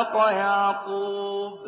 إِسْحَاقَ يَعْقُوبَ